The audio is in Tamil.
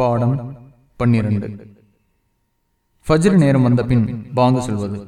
பாடம் பன்னிரண்டு. ஃபஜ்ர் நேரம் வந்த பின் பாங்கு சொல்வது